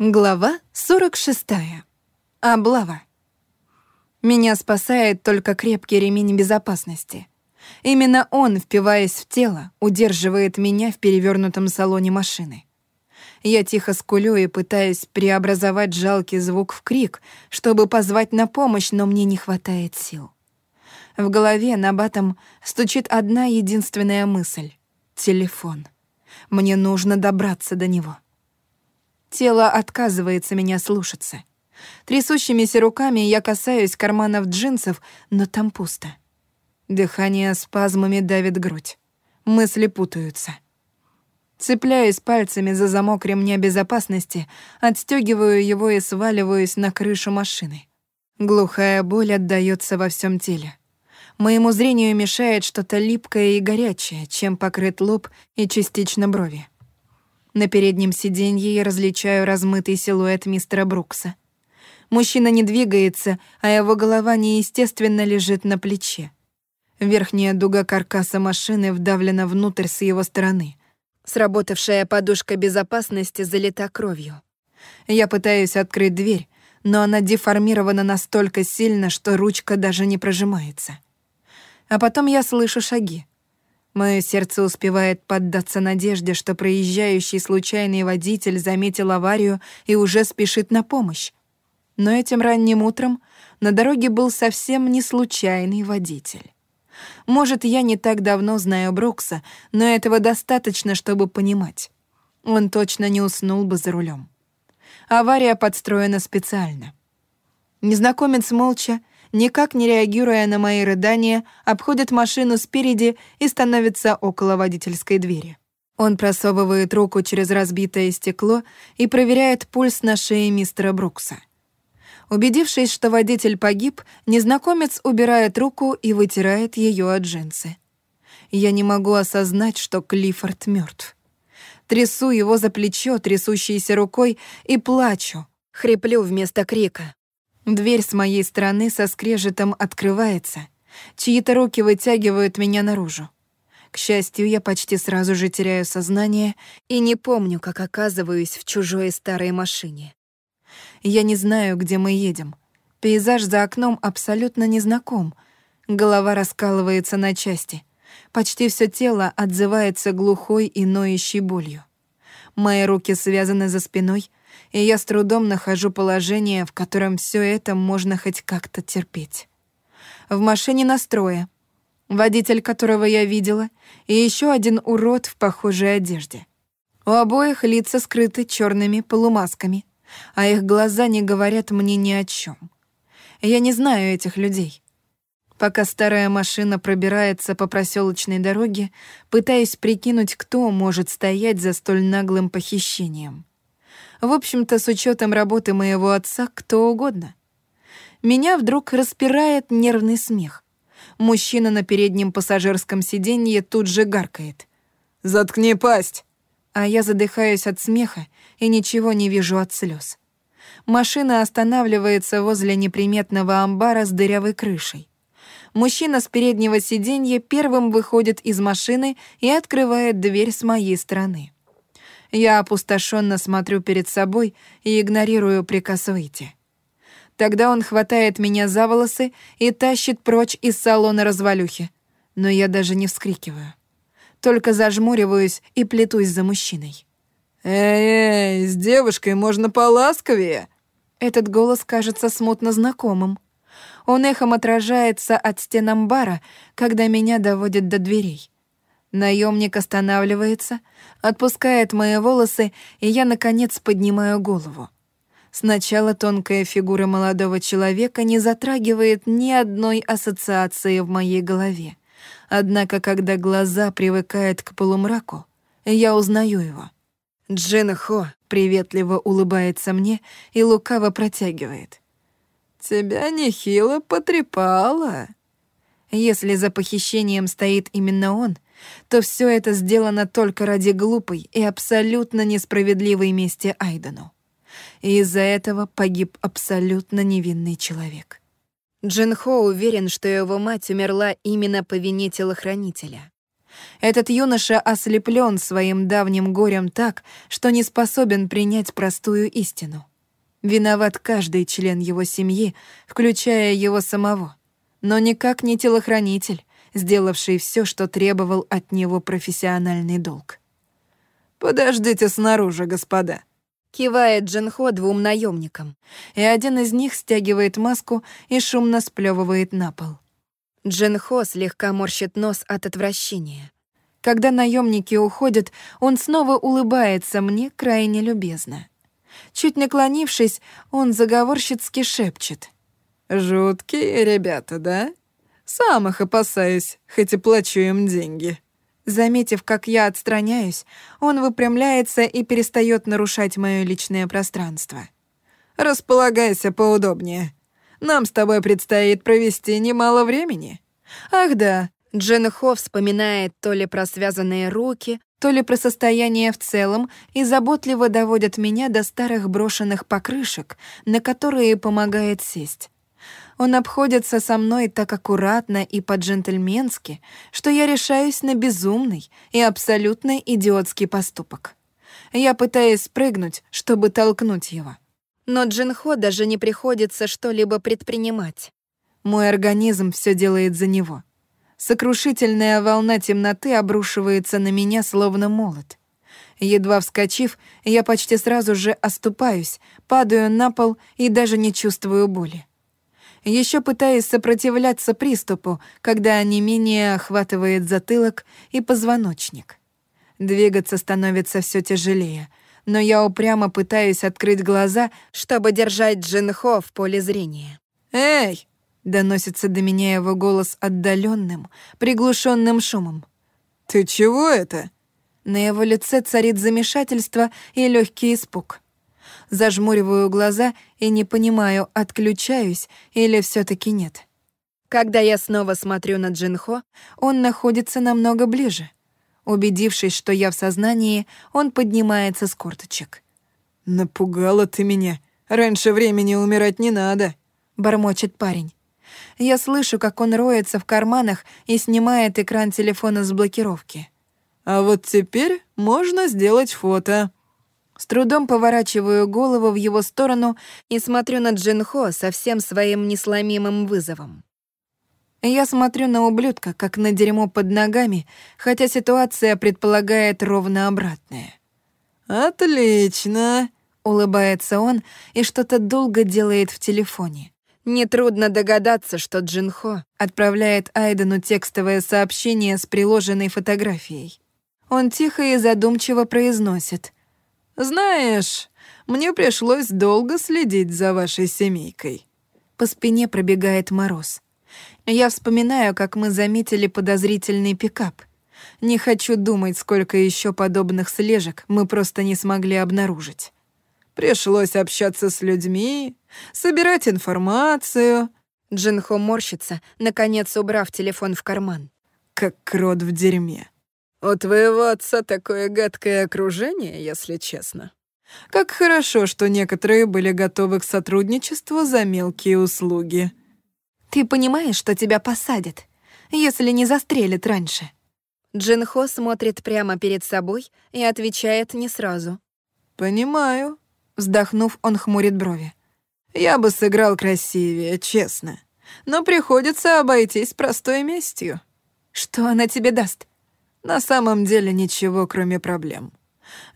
Глава 46. Облава. Меня спасает только крепкий ремень безопасности. Именно он, впиваясь в тело, удерживает меня в перевернутом салоне машины. Я тихо скулю и пытаюсь преобразовать жалкий звук в крик, чтобы позвать на помощь, но мне не хватает сил. В голове на батом стучит одна единственная мысль — телефон. Мне нужно добраться до него. Тело отказывается меня слушаться. Трясущимися руками я касаюсь карманов джинсов, но там пусто. Дыхание спазмами давит грудь. Мысли путаются. Цепляюсь пальцами за замок ремня безопасности, отстегиваю его и сваливаюсь на крышу машины. Глухая боль отдаётся во всем теле. Моему зрению мешает что-то липкое и горячее, чем покрыт лоб и частично брови. На переднем сиденье я различаю размытый силуэт мистера Брукса. Мужчина не двигается, а его голова неестественно лежит на плече. Верхняя дуга каркаса машины вдавлена внутрь с его стороны. Сработавшая подушка безопасности залита кровью. Я пытаюсь открыть дверь, но она деформирована настолько сильно, что ручка даже не прожимается. А потом я слышу шаги. Мое сердце успевает поддаться надежде, что проезжающий случайный водитель заметил аварию и уже спешит на помощь. Но этим ранним утром на дороге был совсем не случайный водитель. Может, я не так давно знаю Брукса, но этого достаточно, чтобы понимать. Он точно не уснул бы за рулем. Авария подстроена специально. Незнакомец молча никак не реагируя на мои рыдания, обходит машину спереди и становится около водительской двери. Он просовывает руку через разбитое стекло и проверяет пульс на шее мистера Брукса. Убедившись, что водитель погиб, незнакомец убирает руку и вытирает ее от джинсы. Я не могу осознать, что Клиффорд мертв. Трясу его за плечо трясущейся рукой и плачу, хриплю вместо крика. Дверь с моей стороны со скрежетом открывается. Чьи-то руки вытягивают меня наружу. К счастью, я почти сразу же теряю сознание и не помню, как оказываюсь в чужой старой машине. Я не знаю, где мы едем. Пейзаж за окном абсолютно незнаком. Голова раскалывается на части. Почти все тело отзывается глухой и ноющей болью. Мои руки связаны за спиной, и я с трудом нахожу положение, в котором все это можно хоть как-то терпеть. В машине настроя. Водитель, которого я видела, и еще один урод в похожей одежде. У обоих лица скрыты черными полумасками, а их глаза не говорят мне ни о чем. Я не знаю этих людей. Пока старая машина пробирается по проселочной дороге, пытаясь прикинуть, кто может стоять за столь наглым похищением. В общем-то, с учетом работы моего отца, кто угодно. Меня вдруг распирает нервный смех. Мужчина на переднем пассажирском сиденье тут же гаркает. «Заткни пасть!» А я задыхаюсь от смеха и ничего не вижу от слез. Машина останавливается возле неприметного амбара с дырявой крышей. Мужчина с переднего сиденья первым выходит из машины и открывает дверь с моей стороны. Я опустошенно смотрю перед собой и игнорирую приказ выйти. Тогда он хватает меня за волосы и тащит прочь из салона развалюхи. Но я даже не вскрикиваю. Только зажмуриваюсь и плетусь за мужчиной. «Эй, эй, с девушкой можно поласковее!» Этот голос кажется смутно знакомым. Он эхом отражается от стен амбара, когда меня доводят до дверей. Наемник останавливается, отпускает мои волосы, и я, наконец, поднимаю голову. Сначала тонкая фигура молодого человека не затрагивает ни одной ассоциации в моей голове. Однако, когда глаза привыкают к полумраку, я узнаю его. Джин Хо приветливо улыбается мне и лукаво протягивает. «Тебя нехило потрепало». Если за похищением стоит именно он — то все это сделано только ради глупой и абсолютно несправедливой мести Айдену. И из-за этого погиб абсолютно невинный человек. Джин Хо уверен, что его мать умерла именно по вине телохранителя. Этот юноша ослеплен своим давним горем так, что не способен принять простую истину. Виноват каждый член его семьи, включая его самого, но никак не телохранитель, сделавший все, что требовал от него профессиональный долг. «Подождите снаружи, господа», — кивает Джинхо двум наемникам, и один из них стягивает маску и шумно сплевывает на пол. Джинхо слегка морщит нос от отвращения. Когда наемники уходят, он снова улыбается мне крайне любезно. Чуть наклонившись, он заговорщицки шепчет. «Жуткие ребята, да? Сам их опасаюсь, хоть и плачу им деньги». Заметив, как я отстраняюсь, он выпрямляется и перестает нарушать мое личное пространство. «Располагайся поудобнее. Нам с тобой предстоит провести немало времени. Ах да, Джен Хо вспоминает то ли про связанные руки, то ли про состояние в целом и заботливо доводит меня до старых брошенных покрышек, на которые помогает сесть. Он обходится со мной так аккуратно и по-джентльменски, что я решаюсь на безумный и абсолютно идиотский поступок. Я пытаюсь спрыгнуть, чтобы толкнуть его. Но Джинхо даже не приходится что-либо предпринимать. Мой организм все делает за него. Сокрушительная волна темноты обрушивается на меня, словно молот. Едва вскочив, я почти сразу же оступаюсь, падаю на пол и даже не чувствую боли. Еще пытаюсь сопротивляться приступу, когда онемение охватывает затылок и позвоночник. Двигаться становится все тяжелее, но я упрямо пытаюсь открыть глаза, чтобы держать Джинхо в поле зрения. «Эй!» Доносится до меня его голос отдаленным, приглушенным шумом. «Ты чего это?» На его лице царит замешательство и легкий испуг. Зажмуриваю глаза и не понимаю, отключаюсь или все таки нет. Когда я снова смотрю на Джинхо, он находится намного ближе. Убедившись, что я в сознании, он поднимается с корточек. «Напугала ты меня. Раньше времени умирать не надо», — бормочет парень. Я слышу, как он роется в карманах и снимает экран телефона с блокировки. «А вот теперь можно сделать фото». С трудом поворачиваю голову в его сторону и смотрю на Джинхо со всем своим несломимым вызовом. Я смотрю на ублюдка, как на дерьмо под ногами, хотя ситуация предполагает ровно обратное. «Отлично!» — улыбается он и что-то долго делает в телефоне. Нетрудно догадаться, что Джинхо отправляет Айдену текстовое сообщение с приложенной фотографией. Он тихо и задумчиво произносит. «Знаешь, мне пришлось долго следить за вашей семейкой». По спине пробегает мороз. Я вспоминаю, как мы заметили подозрительный пикап. Не хочу думать, сколько еще подобных слежек мы просто не смогли обнаружить. Пришлось общаться с людьми, собирать информацию. Джинхо морщится, наконец убрав телефон в карман. Как крот в дерьме. У твоего отца такое гадкое окружение, если честно. Как хорошо, что некоторые были готовы к сотрудничеству за мелкие услуги. Ты понимаешь, что тебя посадят, если не застрелят раньше? Джинхо смотрит прямо перед собой и отвечает не сразу. «Понимаю», Вздохнув, он хмурит брови. «Я бы сыграл красивее, честно. Но приходится обойтись простой местью». «Что она тебе даст?» «На самом деле ничего, кроме проблем.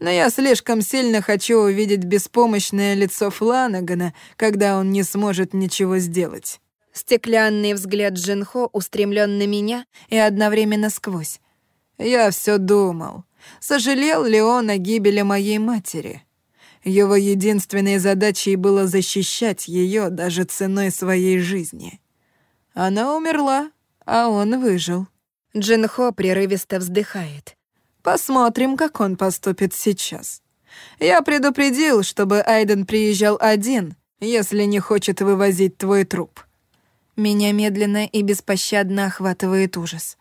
Но я слишком сильно хочу увидеть беспомощное лицо Фланагана, когда он не сможет ничего сделать». Стеклянный взгляд Джинхо устремлен на меня и одновременно сквозь. Я все думал, сожалел ли он о гибели моей матери. Его единственной задачей было защищать ее даже ценой своей жизни. Она умерла, а он выжил. Джинхо прерывисто вздыхает. Посмотрим, как он поступит сейчас. Я предупредил, чтобы Айден приезжал один, если не хочет вывозить твой труп. Меня медленно и беспощадно охватывает ужас.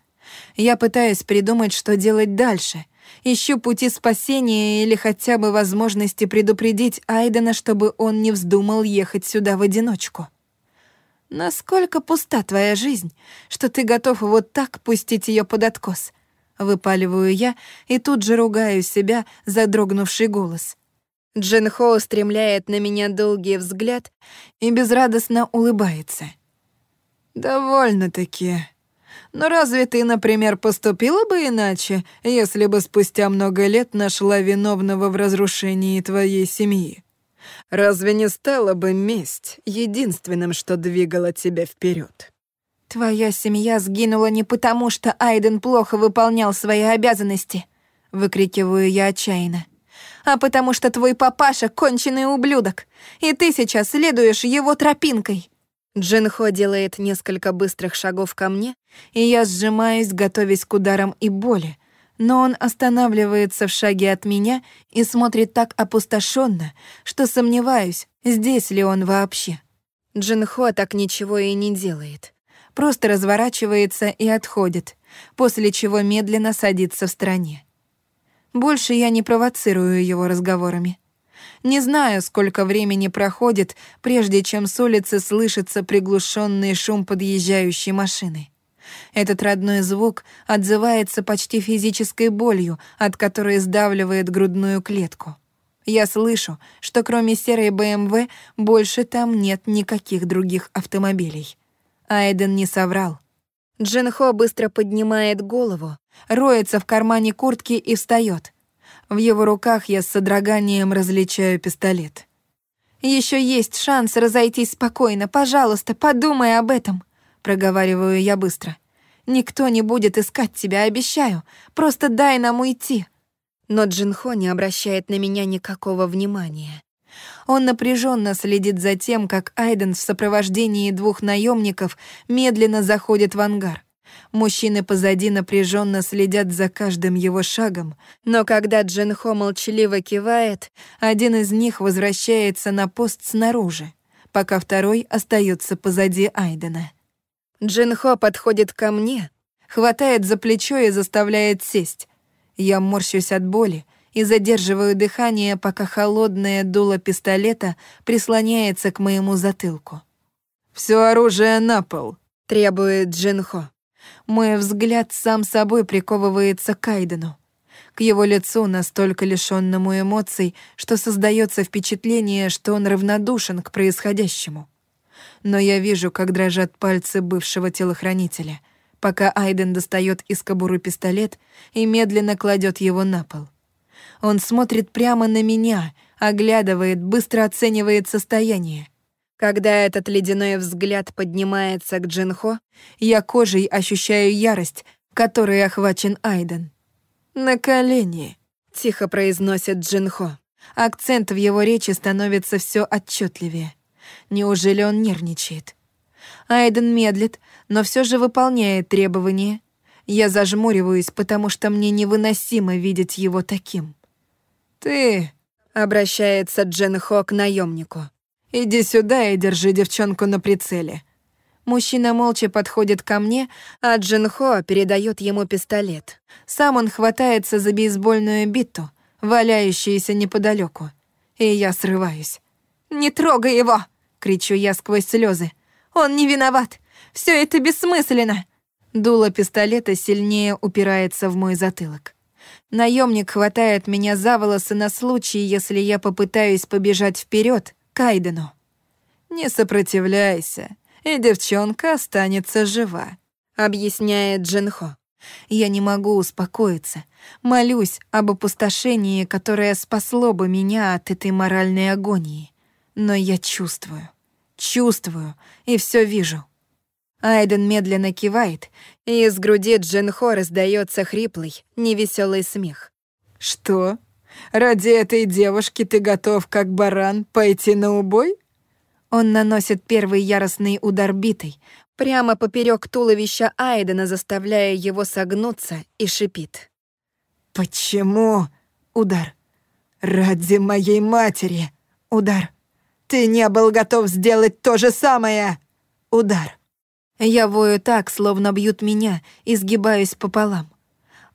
Я пытаюсь придумать, что делать дальше, Ищу пути спасения или хотя бы возможности предупредить Айдена, чтобы он не вздумал ехать сюда в одиночку. Насколько пуста твоя жизнь, что ты готов вот так пустить ее под откос? Выпаливаю я и тут же ругаю себя за дрогнувший голос. Джин Хо устремляет на меня долгий взгляд и безрадостно улыбается. «Довольно-таки. Но разве ты, например, поступила бы иначе, если бы спустя много лет нашла виновного в разрушении твоей семьи? Разве не стала бы месть единственным, что двигало тебя вперед? «Твоя семья сгинула не потому, что Айден плохо выполнял свои обязанности», — выкрикиваю я отчаянно, «а потому что твой папаша — конченый ублюдок, и ты сейчас следуешь его тропинкой». Джинхо делает несколько быстрых шагов ко мне, и я сжимаюсь, готовясь к ударам и боли, но он останавливается в шаге от меня и смотрит так опустошенно, что сомневаюсь, здесь ли он вообще. Джинхо так ничего и не делает просто разворачивается и отходит, после чего медленно садится в стороне. Больше я не провоцирую его разговорами. Не знаю, сколько времени проходит, прежде чем с улицы слышится приглушенный шум подъезжающей машины. Этот родной звук отзывается почти физической болью, от которой сдавливает грудную клетку. Я слышу, что кроме серой БМВ больше там нет никаких других автомобилей. Айден не соврал. Джинхо быстро поднимает голову, роется в кармане куртки и встает. В его руках я с содроганием различаю пистолет. Еще есть шанс разойтись спокойно. Пожалуйста, подумай об этом», — проговариваю я быстро. «Никто не будет искать тебя, обещаю. Просто дай нам уйти». Но Джинхо не обращает на меня никакого внимания. Он напряженно следит за тем, как Айден в сопровождении двух наемников медленно заходит в ангар. Мужчины позади напряженно следят за каждым его шагом, но когда Джинхо молчаливо кивает, один из них возвращается на пост снаружи, пока второй остается позади Айдена. Джинхо подходит ко мне, хватает за плечо и заставляет сесть. Я морщусь от боли, и задерживаю дыхание, пока холодное дуло пистолета прислоняется к моему затылку. «Всё оружие на пол», — требует Джинхо. Мой взгляд сам собой приковывается к Айдену. К его лицу, настолько лишённому эмоций, что создается впечатление, что он равнодушен к происходящему. Но я вижу, как дрожат пальцы бывшего телохранителя, пока Айден достает из кобуры пистолет и медленно кладет его на пол. Он смотрит прямо на меня, оглядывает, быстро оценивает состояние. Когда этот ледяной взгляд поднимается к Джинхо, я кожей ощущаю ярость, которой охвачен Айден. «На колени», — тихо произносит Джинхо. Акцент в его речи становится все отчетливее. Неужели он нервничает? Айден медлит, но все же выполняет требования. Я зажмуриваюсь, потому что мне невыносимо видеть его таким. «Ты...» — обращается Джен Хо к наемнику. «Иди сюда и держи девчонку на прицеле». Мужчина молча подходит ко мне, а Джин Хо передает ему пистолет. Сам он хватается за бейсбольную биту, валяющуюся неподалеку. И я срываюсь. «Не трогай его!» — кричу я сквозь слезы. «Он не виноват! Все это бессмысленно!» Дуло пистолета сильнее упирается в мой затылок. Наемник хватает меня за волосы на случай, если я попытаюсь побежать вперед к Айдену. «Не сопротивляйся, и девчонка останется жива», — объясняет Джинхо. Я не могу успокоиться. Молюсь об опустошении, которое спасло бы меня от этой моральной агонии. Но я чувствую, чувствую и все вижу. Айден медленно кивает, и из груди Джинхо раздается хриплый, невеселый смех. «Что? Ради этой девушки ты готов, как баран, пойти на убой?» Он наносит первый яростный удар битой, прямо поперек туловища Айдена, заставляя его согнуться, и шипит. «Почему?» — удар. «Ради моей матери!» — удар. «Ты не был готов сделать то же самое!» — удар. Я вою так, словно бьют меня, и сгибаюсь пополам.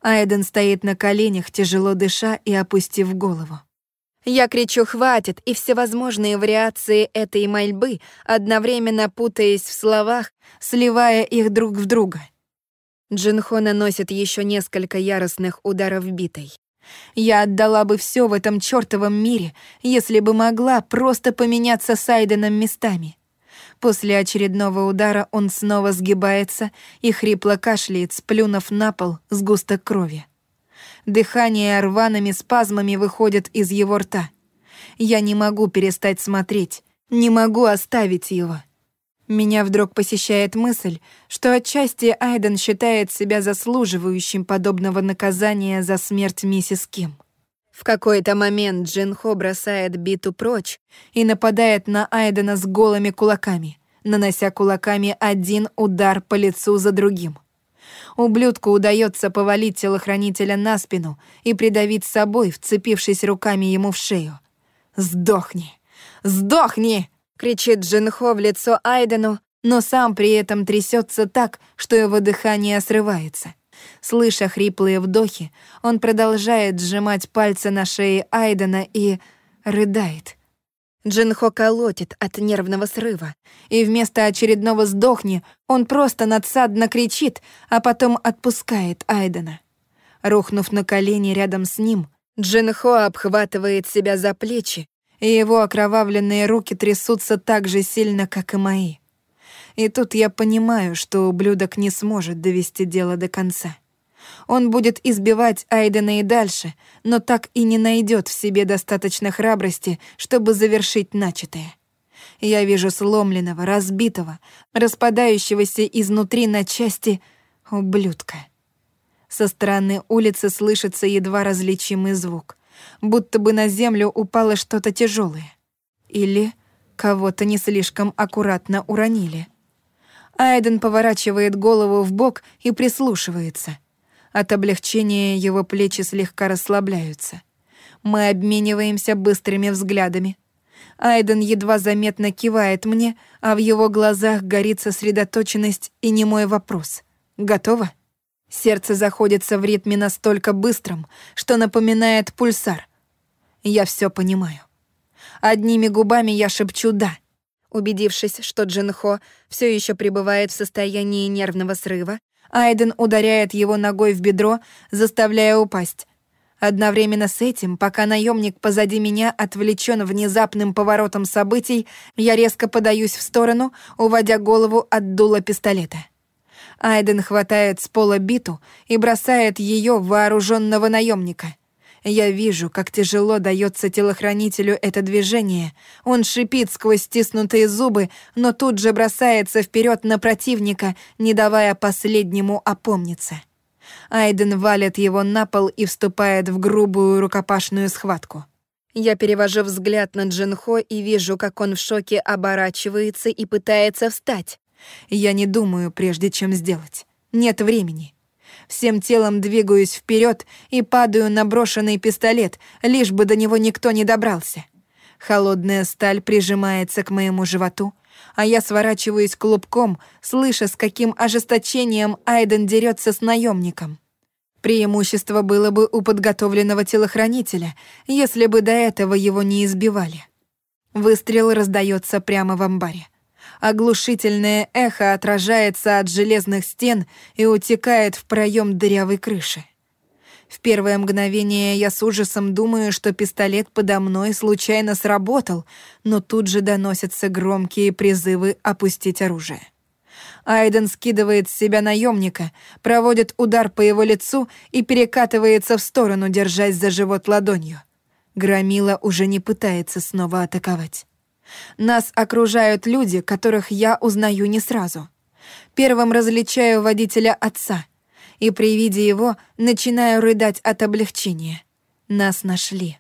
Айден стоит на коленях, тяжело дыша и опустив голову. Я кричу «хватит» и всевозможные вариации этой мольбы, одновременно путаясь в словах, сливая их друг в друга. Джинхо наносит еще несколько яростных ударов битой. Я отдала бы все в этом чёртовом мире, если бы могла просто поменяться с Айденом местами. После очередного удара он снова сгибается и хрипло кашляет, сплюнув на пол сгусток крови. Дыхание рваными спазмами выходит из его рта. Я не могу перестать смотреть, не могу оставить его. Меня вдруг посещает мысль, что отчасти Айден считает себя заслуживающим подобного наказания за смерть миссис Ким. В какой-то момент Джин Хо бросает биту прочь и нападает на Айдена с голыми кулаками, нанося кулаками один удар по лицу за другим. Ублюдку удается повалить телохранителя на спину и придавить собой, вцепившись руками ему в шею. «Сдохни! Сдохни!» — кричит Джинхо в лицо Айдену, но сам при этом трясется так, что его дыхание срывается. Слыша хриплые вдохи, он продолжает сжимать пальцы на шее Айдена и рыдает. Джинхо колотит от нервного срыва, и вместо очередного «сдохни» он просто надсадно кричит, а потом отпускает Айдена. Рухнув на колени рядом с ним, Джинхо обхватывает себя за плечи и его окровавленные руки трясутся так же сильно, как и мои. И тут я понимаю, что ублюдок не сможет довести дело до конца. Он будет избивать Айдена и дальше, но так и не найдет в себе достаточно храбрости, чтобы завершить начатое. Я вижу сломленного, разбитого, распадающегося изнутри на части ублюдка. Со стороны улицы слышится едва различимый звук будто бы на землю упало что-то тяжелое. Или кого-то не слишком аккуратно уронили. Айден поворачивает голову в бок и прислушивается. От облегчения его плечи слегка расслабляются. Мы обмениваемся быстрыми взглядами. Айден едва заметно кивает мне, а в его глазах горит сосредоточенность и немой вопрос. «Готово?» Сердце заходится в ритме настолько быстром, что напоминает пульсар. Я все понимаю. Одними губами я шепчу «да». Убедившись, что Джинхо все еще пребывает в состоянии нервного срыва, Айден ударяет его ногой в бедро, заставляя упасть. Одновременно с этим, пока наемник позади меня отвлечен внезапным поворотом событий, я резко подаюсь в сторону, уводя голову от дула пистолета. Айден хватает с пола биту и бросает ее в вооруженного наемника. Я вижу, как тяжело дается телохранителю это движение. Он шипит сквозь стиснутые зубы, но тут же бросается вперед на противника, не давая последнему опомниться. Айден валит его на пол и вступает в грубую рукопашную схватку. Я перевожу взгляд на Джинхо и вижу, как он в шоке оборачивается и пытается встать. Я не думаю, прежде чем сделать. Нет времени. Всем телом двигаюсь вперед и падаю на брошенный пистолет, лишь бы до него никто не добрался. Холодная сталь прижимается к моему животу, а я сворачиваюсь клубком, слыша, с каким ожесточением Айден дерется с наемником. Преимущество было бы у подготовленного телохранителя, если бы до этого его не избивали. Выстрел раздается прямо в амбаре. Оглушительное эхо отражается от железных стен и утекает в проем дырявой крыши. В первое мгновение я с ужасом думаю, что пистолет подо мной случайно сработал, но тут же доносятся громкие призывы опустить оружие. Айден скидывает с себя наемника, проводит удар по его лицу и перекатывается в сторону, держась за живот ладонью. Громила уже не пытается снова атаковать. Нас окружают люди, которых я узнаю не сразу. Первым различаю водителя отца, и при виде его начинаю рыдать от облегчения. Нас нашли.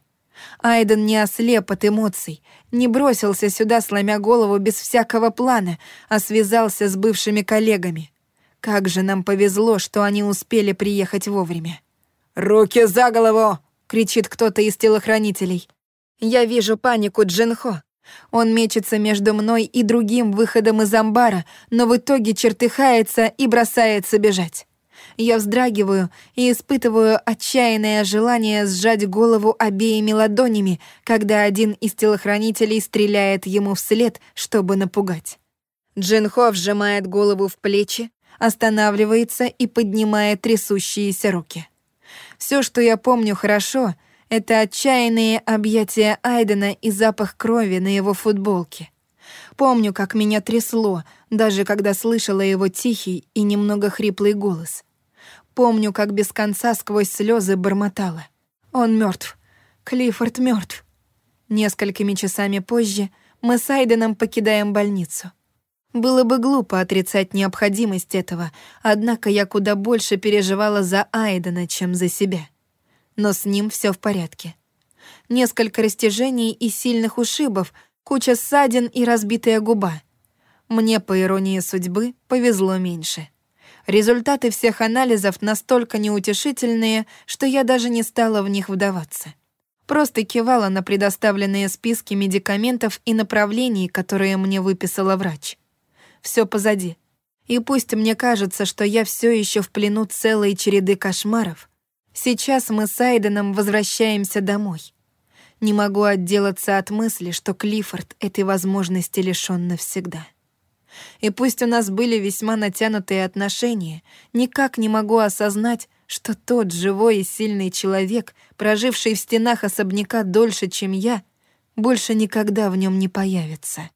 Айден не ослеп от эмоций, не бросился сюда, сломя голову без всякого плана, а связался с бывшими коллегами. Как же нам повезло, что они успели приехать вовремя. «Руки за голову!» — кричит кто-то из телохранителей. Я вижу панику Джинхо, он мечется между мной и другим выходом из амбара, но в итоге чертыхается и бросается бежать. Я вздрагиваю и испытываю отчаянное желание сжать голову обеими ладонями, когда один из телохранителей стреляет ему вслед, чтобы напугать. Джинхо сжимает голову в плечи, останавливается и поднимает трясущиеся руки. Все, что я помню хорошо, это отчаянные объятия Айдена и запах крови на его футболке. Помню, как меня трясло, даже когда слышала его тихий и немного хриплый голос. Помню, как без конца сквозь слезы бормотала. Он мертв. Клиффорд мертв. Несколькими часами позже мы с Айденом покидаем больницу. Было бы глупо отрицать необходимость этого, однако я куда больше переживала за Айдена, чем за себя. Но с ним все в порядке. Несколько растяжений и сильных ушибов, куча ссадин и разбитая губа. Мне, по иронии судьбы, повезло меньше. Результаты всех анализов настолько неутешительные, что я даже не стала в них вдаваться. Просто кивала на предоставленные списки медикаментов и направлений, которые мне выписала врач все позади. И пусть мне кажется, что я все еще в плену целой череды кошмаров, сейчас мы с Айденом возвращаемся домой. Не могу отделаться от мысли, что Клиффорд этой возможности лишён навсегда. И пусть у нас были весьма натянутые отношения, никак не могу осознать, что тот живой и сильный человек, проживший в стенах особняка дольше, чем я, больше никогда в нем не появится.